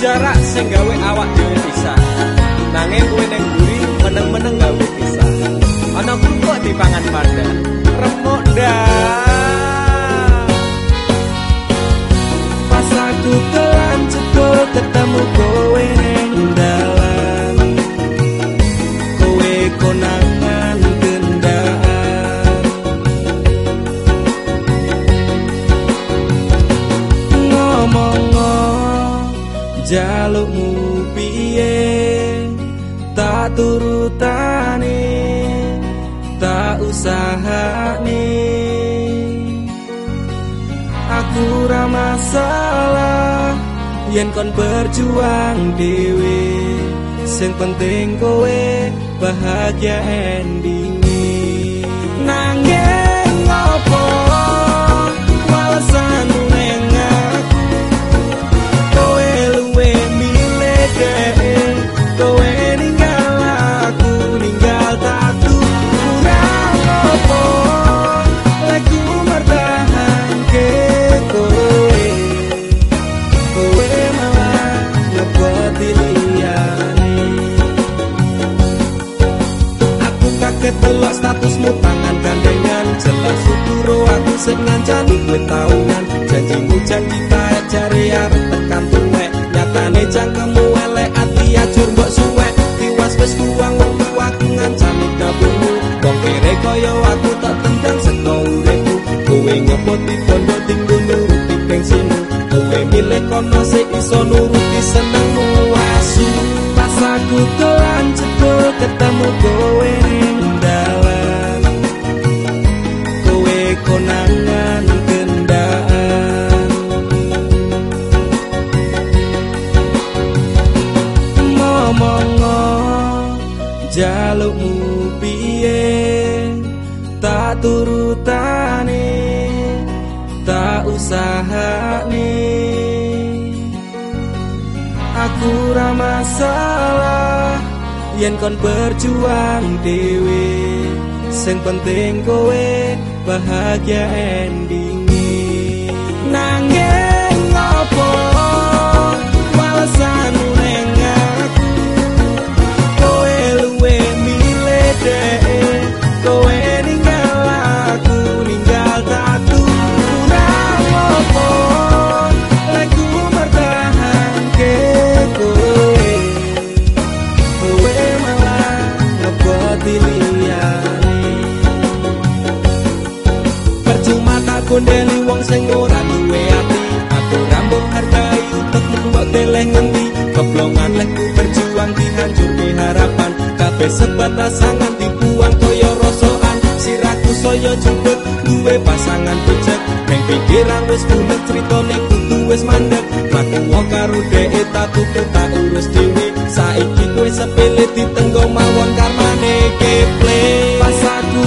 jarak sing gawe awak dhewe bisa. Nanging kuwi ning meneng-meneng gawe bisa. Ana kok dipangan pada jalukmu piye? Tak turutane tak usahane. Aku ra masalah yen kon berjuang dewe sing penting kowe bahagia ending sing ngancani kowe janjimu janji kae jare arep tekan tuwek. Nyatane cangkemmu elek ati ajur mbok suwek. Tiwas wis tuang wektu aku ngancani dapurmu. Wong kere kaya aku tak tendang seko uripku kowe ngepoti bondo tinggo nuruti bensinmu kowe milih kono sik iso nuruti senengmu asu. Pas aku kelan cedul ketemu kowe tak turutane tak usahane. Aku ra masalah yen kon berjuang dewe sing penting kowe bahagia ending nanging ngopo walasan gondeli wong sing ora duwe ati. Aku rambung hargai utekmu mbok deleh ngendi. Keblongan lekku berjuang dihancurke harapan. Kabeh sebatas sangan dibuang koyo rosoan siraku saya jupuk duwe pasangan becek neng pikiran wis bulet critane kudu wis mandek. Mlaku wong karo dhek tatu tak urus dhewe. Saiki kowe sepele ditenggo mawon karmane keple pas aku